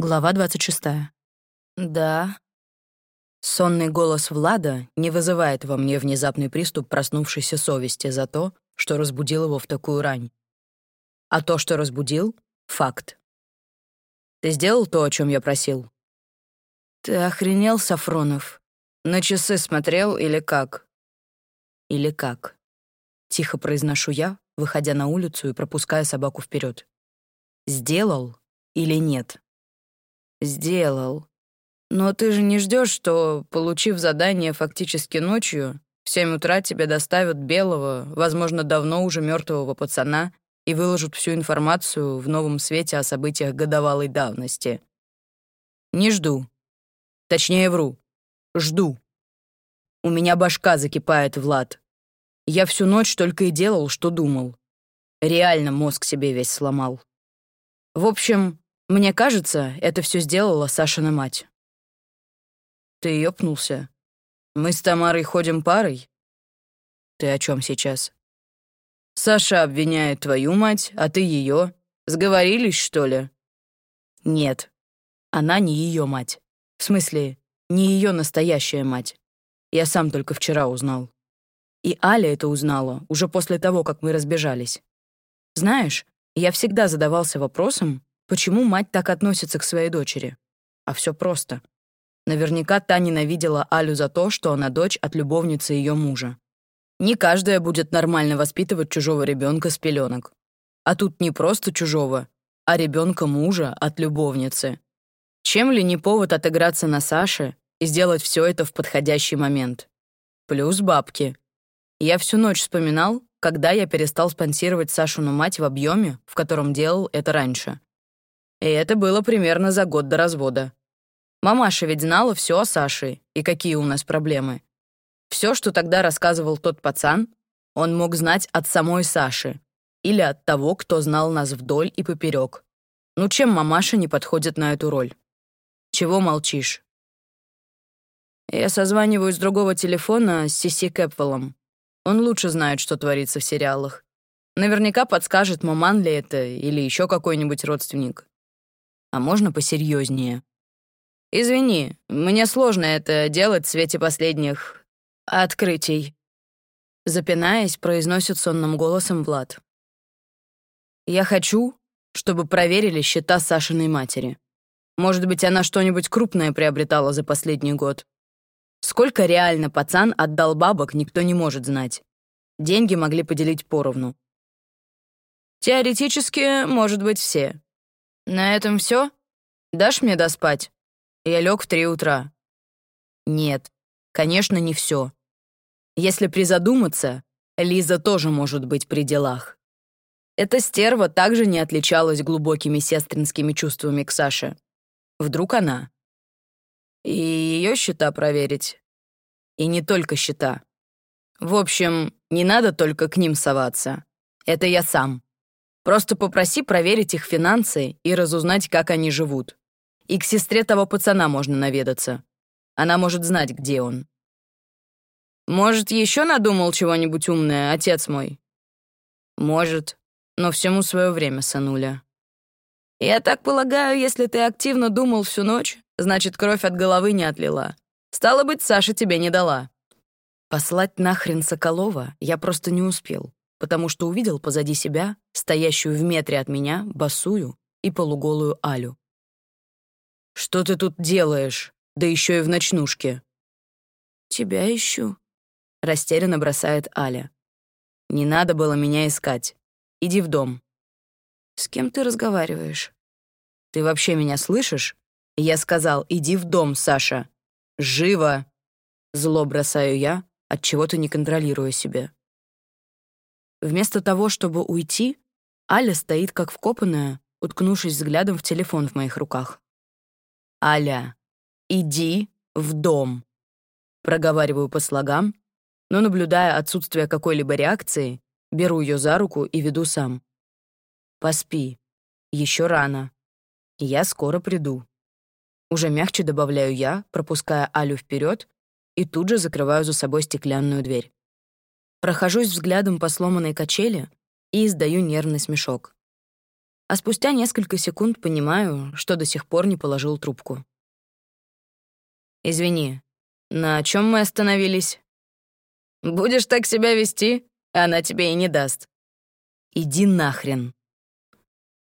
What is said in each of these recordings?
Глава 26. Да. Сонный голос Влада не вызывает во мне внезапный приступ проснувшейся совести за то, что разбудил его в такую рань. А то, что разбудил — факт. Ты сделал то, о чем я просил? Ты охренел, Сафронов? На часы смотрел или как? Или как? Тихо произношу я, выходя на улицу и пропуская собаку вперед. Сделал или нет? Сделал. Но ты же не ждешь, что, получив задание фактически ночью, в семь утра тебе доставят белого, возможно, давно уже мертвого пацана и выложат всю информацию в новом свете о событиях годовалой давности. Не жду. Точнее, вру. Жду. У меня башка закипает, Влад. Я всю ночь только и делал, что думал. Реально мозг себе весь сломал. В общем, мне кажется, это все сделала Сашина мать. Ты ёпнулся? Мы с Тамарой ходим парой? Ты о чем сейчас? Саша обвиняет твою мать, а ты ее. Сговорились, что ли? Нет. Она не ее мать. В смысле, не ее настоящая мать. Я сам только вчера узнал. И Аля это узнала уже после того, как мы разбежались. Знаешь, я всегда задавался вопросом, Почему мать так относится к своей дочери? А все просто. Наверняка та ненавидела Алю за то, что она дочь от любовницы ее мужа. Не каждая будет нормально воспитывать чужого ребенка с пеленок. А тут не просто чужого, а ребенка мужа от любовницы. Чем ли не повод отыграться на Саше и сделать все это в подходящий момент? Плюс бабки. Я всю ночь вспоминал, когда я перестал спонсировать Сашину мать в объеме, в котором делал это раньше. И это было примерно за год до развода. Мамаша ведь знала все о Саше и какие у нас проблемы. Все, что тогда рассказывал тот пацан, он мог знать от самой Саши или от того, кто знал нас вдоль и поперек. Ну чем мамаша не подходит на эту роль? Чего молчишь? Я созваниваю с другого телефона с Сиси Кэпвеллом. Он лучше знает, что творится в сериалах. Наверняка подскажет, маман ли это или еще какой-нибудь родственник. А можно посерьезнее? Извини, мне сложно это делать в свете последних открытий. Запинаясь, произносит сонным голосом Влад. Я хочу, чтобы проверили счета Сашиной матери. Может быть, она что-нибудь крупное приобретала за последний год. Сколько реально пацан отдал бабок, никто не может знать. Деньги могли поделить поровну. Теоретически, может быть, все. На этом все? Дашь мне доспать? Я лег в три утра. Нет, конечно, не все. Если призадуматься, Лиза тоже может быть при делах. Эта стерва также не отличалась глубокими сестринскими чувствами к Саше. Вдруг она? И ее счета проверить. И не только счета. В общем, не надо только к ним соваться. Это я сам. Просто попроси проверить их финансы и разузнать, как они живут. И к сестре того пацана можно наведаться. Она может знать, где он. Может, еще надумал чего-нибудь умное, отец мой? Может, но всему свое время, сынуля. Я так полагаю, если ты активно думал всю ночь, значит, кровь от головы не отлила. Стало быть, Саша тебе не дала. Послать нахрен Соколова я просто не успел потому что увидел позади себя, стоящую в метре от меня, босую и полуголую Алю. «Что ты тут делаешь? Да еще и в ночнушке!» «Тебя ищу», — растерянно бросает Аля. «Не надо было меня искать. Иди в дом». «С кем ты разговариваешь?» «Ты вообще меня слышишь?» Я сказал, иди в дом, Саша. Живо! Зло бросаю я, от чего то не контролируя себя. Вместо того, чтобы уйти, Аля стоит как вкопанная, уткнувшись взглядом в телефон в моих руках. «Аля, иди в дом!» Проговариваю по слогам, но, наблюдая отсутствие какой-либо реакции, беру ее за руку и веду сам. «Поспи. Еще рано. Я скоро приду». Уже мягче добавляю я, пропуская Алю вперед, и тут же закрываю за собой стеклянную дверь. Прохожусь взглядом по сломанной качели и издаю нервный смешок. А спустя несколько секунд понимаю, что до сих пор не положил трубку. «Извини, на чем мы остановились?» «Будешь так себя вести, она тебе и не даст». «Иди нахрен».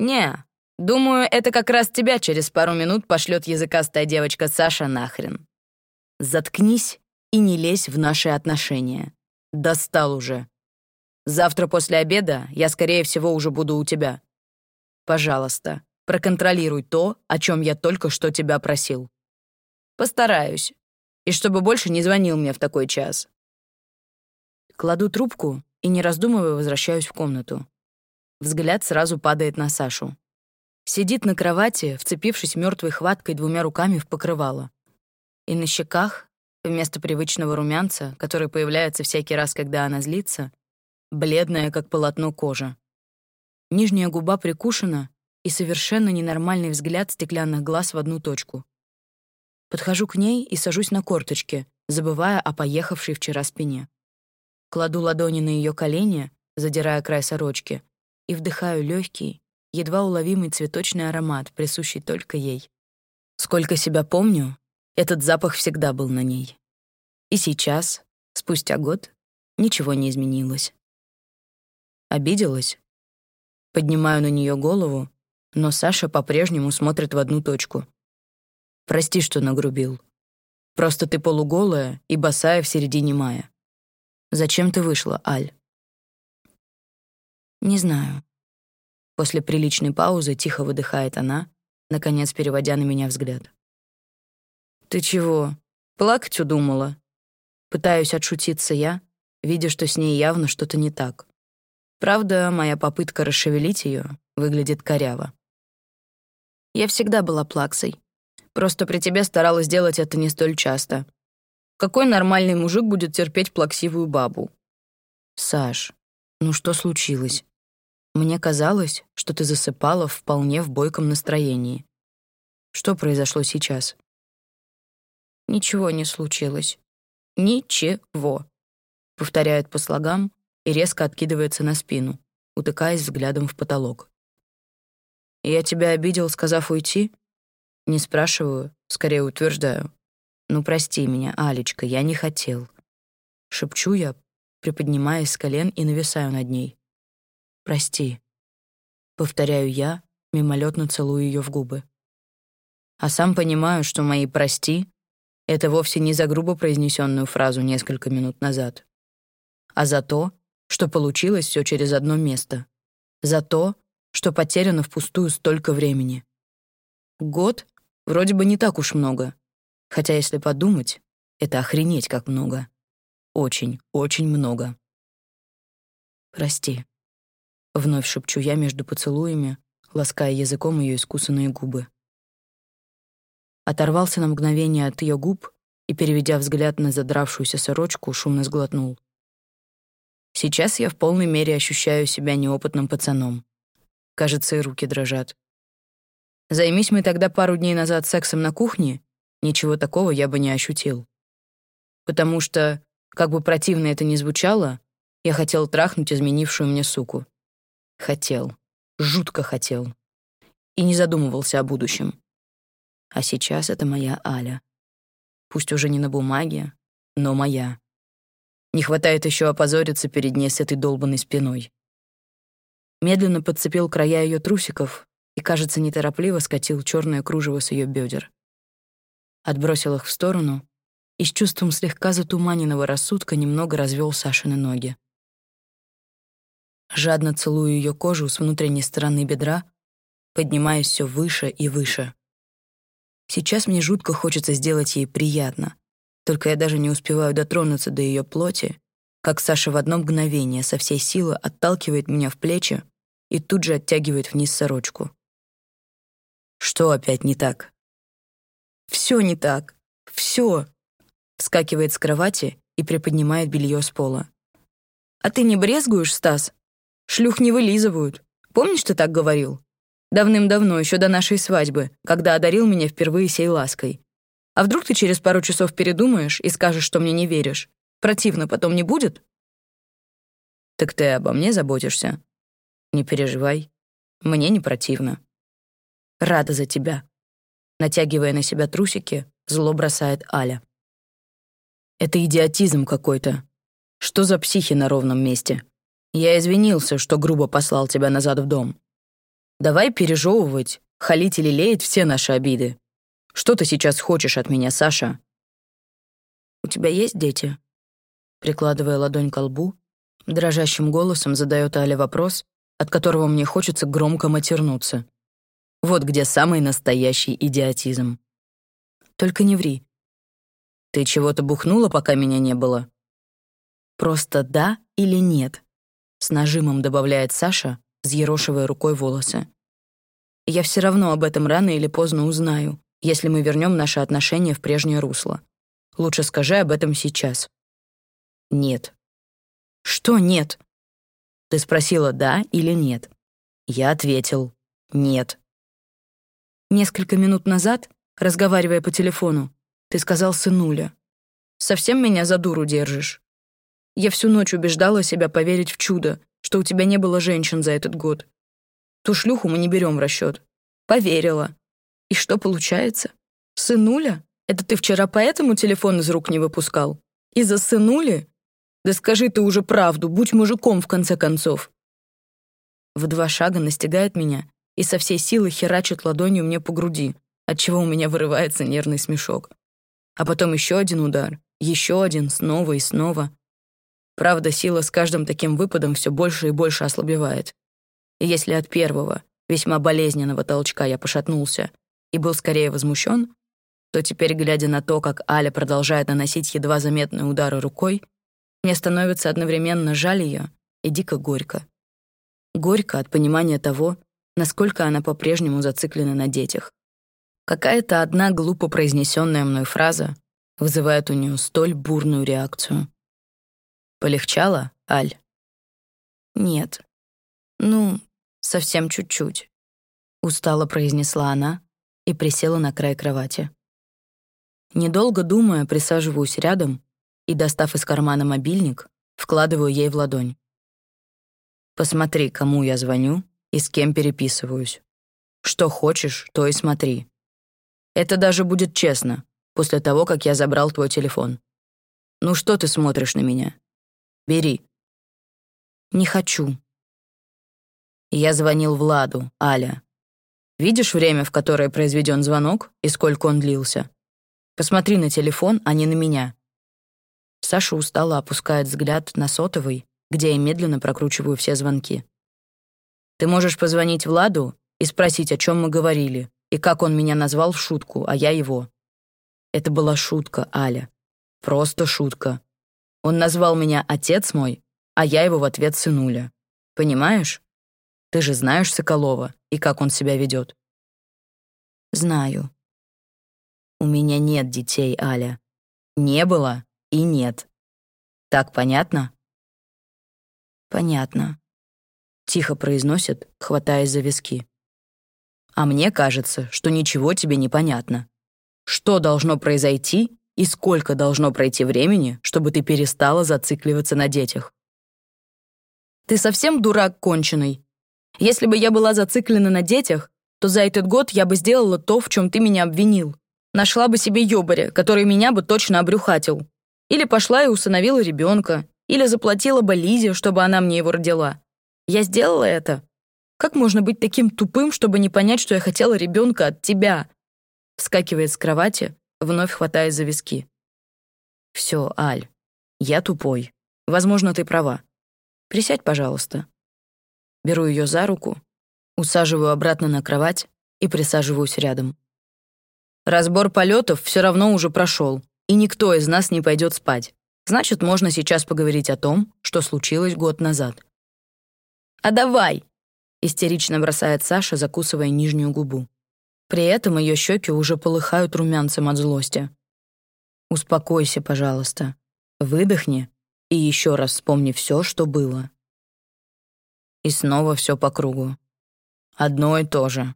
«Не, думаю, это как раз тебя через пару минут пошлет языкастая девочка Саша нахрен». «Заткнись и не лезь в наши отношения. Достал уже. Завтра после обеда я, скорее всего, уже буду у тебя. Пожалуйста, проконтролируй то, о чем я только что тебя просил. Постараюсь. И чтобы больше не звонил мне в такой час. Кладу трубку и, не раздумывая, возвращаюсь в комнату. Взгляд сразу падает на Сашу. Сидит на кровати, вцепившись мертвой хваткой двумя руками в покрывало. И на щеках, вместо привычного румянца, который появляется всякий раз, когда она злится, бледная, как полотно кожа. Нижняя губа прикушена и совершенно ненормальный взгляд стеклянных глаз в одну точку. Подхожу к ней и сажусь на корточки, забывая о поехавшей вчера спине. Кладу ладони на ее колени, задирая край сорочки, и вдыхаю легкий, едва уловимый цветочный аромат, присущий только ей. Сколько себя помню, этот запах всегда был на ней. И сейчас, спустя год, ничего не изменилось. Обиделась? Поднимаю на нее голову, но Саша по-прежнему смотрит в одну точку. Прости, что нагрубил. Просто ты полуголая и босая в середине мая. Зачем ты вышла, Аль? Не знаю. После приличной паузы тихо выдыхает она, наконец переводя на меня взгляд. Ты чего? Плакать удумала? Пытаюсь отшутиться я, видя, что с ней явно что-то не так. Правда, моя попытка расшевелить ее выглядит коряво. Я всегда была плаксой. Просто при тебе старалась делать это не столь часто. Какой нормальный мужик будет терпеть плаксивую бабу? Саш, ну что случилось? Мне казалось, что ты засыпала вполне в бойком настроении. Что произошло сейчас? Ничего не случилось. Ничего. Повторяет по слогам, и резко откидывается на спину, утыкаясь взглядом в потолок. «Я тебя обидел, сказав уйти?» Не спрашиваю, скорее утверждаю. «Ну, прости меня, Алечка, я не хотел». Шепчу я, приподнимаясь с колен и нависаю над ней. «Прости». Повторяю я, мимолетно целую ее в губы. А сам понимаю, что мои «прости» — это вовсе не за грубо произнесенную фразу несколько минут назад, а за то, что получилось все через одно место. За то, что потеряно впустую столько времени. Год вроде бы не так уж много. Хотя, если подумать, это охренеть как много. Очень, очень много. «Прости», — вновь шепчу я между поцелуями, лаская языком ее искусанные губы. Оторвался на мгновение от ее губ и, переведя взгляд на задравшуюся сорочку, шумно сглотнул. Сейчас я в полной мере ощущаю себя неопытным пацаном. Кажется, и руки дрожат. Займись мы тогда пару дней назад сексом на кухне, ничего такого я бы не ощутил. Потому что, как бы противно это ни звучало, я хотел трахнуть изменившую мне суку. Хотел. Жутко хотел. И не задумывался о будущем. А сейчас это моя Аля. Пусть уже не на бумаге, но моя. Не хватает еще опозориться перед ней с этой долбанной спиной. Медленно подцепил края ее трусиков и, кажется, неторопливо скатил черное кружево с ее бедер. Отбросил их в сторону и с чувством слегка затуманенного рассудка немного развел Сашины ноги. Жадно целую ее кожу с внутренней стороны бедра, поднимаясь все выше и выше. Сейчас мне жутко хочется сделать ей приятно, только я даже не успеваю дотронуться до ее плоти, как Саша в одно мгновение со всей силы отталкивает меня в плечи и тут же оттягивает вниз сорочку. Что опять не так? Все не так. Все. Вскакивает с кровати и приподнимает белье с пола. А ты не брезгуешь, Стас? Шлюх не вылизывают. Помнишь, ты так говорил? Давным-давно, еще до нашей свадьбы, когда одарил меня впервые сей лаской. А вдруг ты через пару часов передумаешь и скажешь, что мне не веришь? Противно потом не будет? Так ты обо мне заботишься? Не переживай. Мне не противно. Рада за тебя. Натягивая на себя трусики, зло бросает Аля. Это идиотизм какой-то. Что за психи на ровном месте? Я извинился, что грубо послал тебя назад в дом. Давай пережевывать, халить и лелеять все наши обиды. Что ты сейчас хочешь от меня, Саша? У тебя есть дети? Прикладывая ладонь к лбу, дрожащим голосом задает Аля вопрос, от которого мне хочется громко матернуться. Вот где самый настоящий идиотизм. Только не ври. Ты чего-то бухнула, пока меня не было? Просто да или нет? С нажимом добавляет Саша, взъерошивая рукой волосы. Я все равно об этом рано или поздно узнаю, если мы вернем наши отношения в прежнее русло. Лучше скажи об этом сейчас. Нет. Что нет? Ты спросила «да» или «нет». Я ответил «нет». Несколько минут назад, разговаривая по телефону, ты сказал сынуля. Совсем меня за дуру держишь? Я всю ночь убеждала себя поверить в чудо, что у тебя не было женщин за этот год. Ту шлюху мы не берем в расчет. Поверила. И что получается? Сынуля? Это ты вчера поэтому телефон из рук не выпускал? Из-за сынули? Да скажи ты уже правду, будь мужиком в конце концов. В два шага настигает меня и со всей силы херачит ладонью мне по груди, отчего у меня вырывается нервный смешок. А потом еще один удар, еще один, снова и снова. Правда, сила с каждым таким выпадом все больше и больше ослабевает. И если от первого, весьма болезненного толчка я пошатнулся и был скорее возмущен, то теперь, глядя на то, как Аля продолжает наносить едва заметные удары рукой, мне становится одновременно жаль ее и дико горько. Горько от понимания того, насколько она по-прежнему зациклена на детях. Какая-то одна глупо произнесенная мной фраза вызывает у нее столь бурную реакцию. Полегчало, Аль? Нет. Ну, совсем чуть-чуть. Устало произнесла она и присела на край кровати. Недолго думая, присаживаюсь рядом и, достав из кармана мобильник, вкладываю ей в ладонь. Посмотри, кому я звоню и с кем переписываюсь. Что хочешь, то и смотри. Это даже будет честно, после того, как я забрал твой телефон. Ну что ты смотришь на меня? Бери. Не хочу. Я звонил Владу, Аля. Видишь время, в которое произведен звонок и сколько он длился? Посмотри на телефон, а не на меня. Саша устало опускает взгляд на сотовый, где я медленно прокручиваю все звонки. Ты можешь позвонить Владу и спросить, о чем мы говорили, и как он меня назвал в шутку, а я его. Это была шутка, Аля. Просто шутка. Он назвал меня отец мой, а я его в ответ сынуля. Понимаешь? Ты же знаешь Соколова и как он себя ведет. Знаю. У меня нет детей, Аля. Не было и нет. Так понятно? Понятно. Тихо произносит, хватаясь за виски. А мне кажется, что ничего тебе не понятно. Что должно произойти и сколько должно пройти времени, чтобы ты перестала зацикливаться на детях? Ты совсем дурак конченый. Если бы я была зациклена на детях, то за этот год я бы сделала то, в чем ты меня обвинил. Нашла бы себе ёбаря, который меня бы точно обрюхатил. Или пошла и усыновила ребенка, или заплатила бы Лизе, чтобы она мне его родила. Я сделала это. Как можно быть таким тупым, чтобы не понять, что я хотела ребенка от тебя? Вскакивает с кровати, вновь хватаясь за виски. Все, Аль, я тупой. Возможно, ты права. Присядь, пожалуйста. Беру ее за руку, усаживаю обратно на кровать и присаживаюсь рядом. Разбор полетов все равно уже прошел, и никто из нас не пойдет спать. Значит, можно сейчас поговорить о том, что случилось год назад. «А давай!» — истерично бросает Саша, закусывая нижнюю губу. При этом ее щеки уже полыхают румянцем от злости. «Успокойся, пожалуйста. Выдохни и еще раз вспомни все, что было». И снова все по кругу. Одно и то же.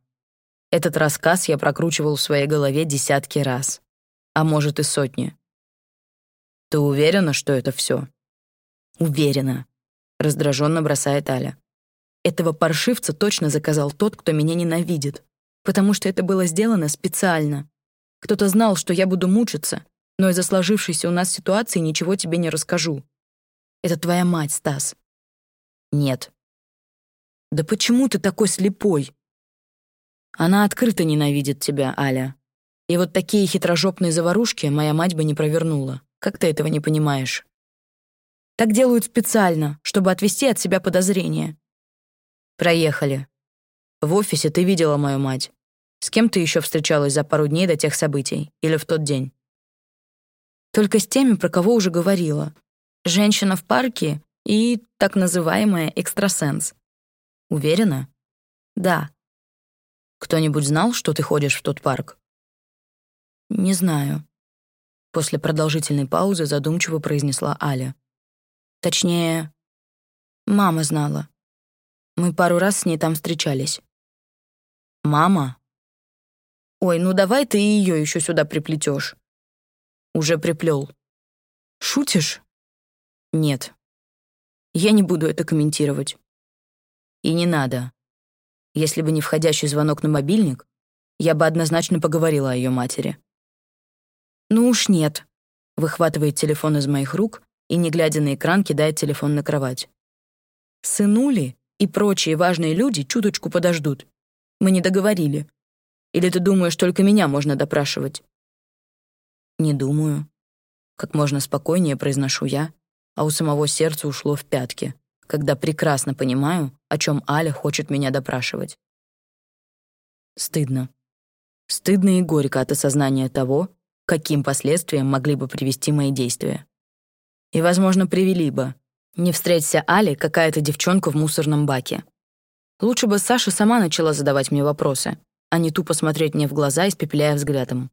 Этот рассказ я прокручивал в своей голове десятки раз, а может и сотни. Ты уверена, что это все? Уверена, раздраженно бросает Аля. Этого паршивца точно заказал тот, кто меня ненавидит, потому что это было сделано специально. Кто-то знал, что я буду мучиться, но из-за сложившейся у нас ситуации ничего тебе не расскажу. Это твоя мать, Стас. Нет. Да почему ты такой слепой? Она открыто ненавидит тебя, Аля. И вот такие хитрожопные заварушки моя мать бы не провернула. Как ты этого не понимаешь? Так делают специально, чтобы отвести от себя подозрения. Проехали. В офисе ты видела мою мать. С кем ты еще встречалась за пару дней до тех событий? Или в тот день? Только с теми, про кого уже говорила. Женщина в парке и так называемая экстрасенс. Уверена? Да. Кто-нибудь знал, что ты ходишь в тот парк? Не знаю. После продолжительной паузы задумчиво произнесла Аля. Точнее, мама знала. Мы пару раз с ней там встречались. Мама? Ой, ну давай ты ее еще сюда приплетешь. Уже приплел. Шутишь? Нет. Я не буду это комментировать. И не надо. Если бы не входящий звонок на мобильник, я бы однозначно поговорила о ее матери. Ну уж нет. Выхватывает телефон из моих рук и, не глядя на экран, кидает телефон на кровать. Сынули и прочие важные люди чуточку подождут. Мы не договорили. Или ты думаешь, только меня можно допрашивать? Не думаю. Как можно спокойнее произношу я, а у самого сердца ушло в пятки когда прекрасно понимаю, о чем Аля хочет меня допрашивать. Стыдно. Стыдно и горько от осознания того, каким последствиям могли бы привести мои действия. И, возможно, привели бы. Не встреться Али какая-то девчонка в мусорном баке. Лучше бы Саша сама начала задавать мне вопросы, а не тупо смотреть мне в глаза, испепеляя взглядом.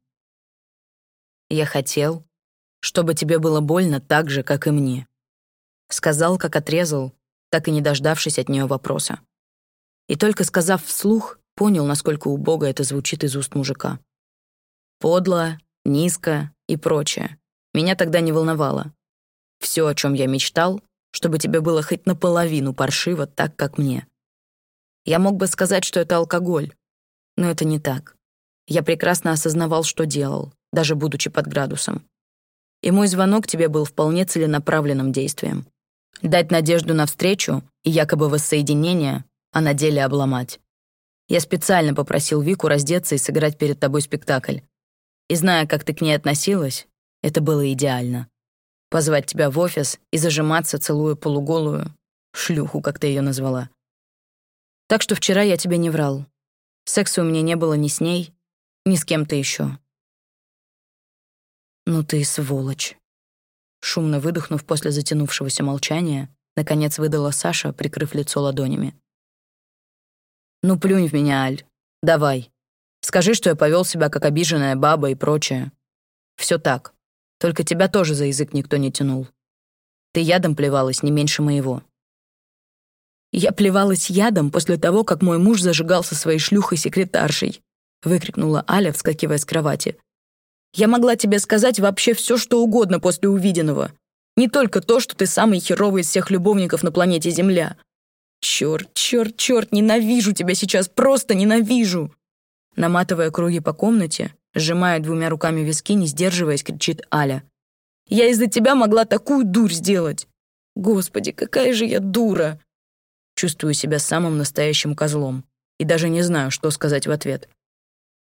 Я хотел, чтобы тебе было больно так же, как и мне. Сказал, как отрезал, так и не дождавшись от нее вопроса. И только сказав вслух, понял, насколько убого это звучит из уст мужика. Подло, низко и прочее. Меня тогда не волновало. Все, о чем я мечтал, чтобы тебе было хоть наполовину паршиво так, как мне. Я мог бы сказать, что это алкоголь, но это не так. Я прекрасно осознавал, что делал, даже будучи под градусом. И мой звонок тебе был вполне целенаправленным действием. Дать надежду на встречу и якобы воссоединение, а на деле обломать. Я специально попросил Вику раздеться и сыграть перед тобой спектакль. И зная, как ты к ней относилась, это было идеально. Позвать тебя в офис и зажиматься, целуя полуголую, шлюху, как ты ее назвала. Так что вчера я тебе не врал. Секса у меня не было ни с ней, ни с кем-то еще. Ну ты сволочь. Шумно выдохнув после затянувшегося молчания, наконец выдала Саша, прикрыв лицо ладонями. «Ну плюнь в меня, Аль. Давай. Скажи, что я повел себя как обиженная баба и прочее. Все так. Только тебя тоже за язык никто не тянул. Ты ядом плевалась не меньше моего». «Я плевалась ядом после того, как мой муж зажигал со своей шлюхой-секретаршей», выкрикнула Аля, вскакивая с кровати. Я могла тебе сказать вообще все, что угодно после увиденного. Не только то, что ты самый херовый из всех любовников на планете Земля. Черт, черт, черт, ненавижу тебя сейчас, просто ненавижу!» Наматывая круги по комнате, сжимая двумя руками виски, не сдерживаясь, кричит Аля. «Я из-за тебя могла такую дурь сделать! Господи, какая же я дура!» Чувствую себя самым настоящим козлом и даже не знаю, что сказать в ответ.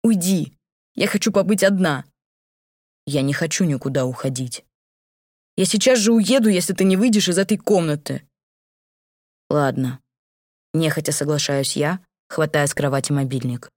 «Уйди! Я хочу побыть одна!» Я не хочу никуда уходить. Я сейчас же уеду, если ты не выйдешь из этой комнаты. Ладно. Нехотя соглашаюсь я, хватая с кровати мобильник.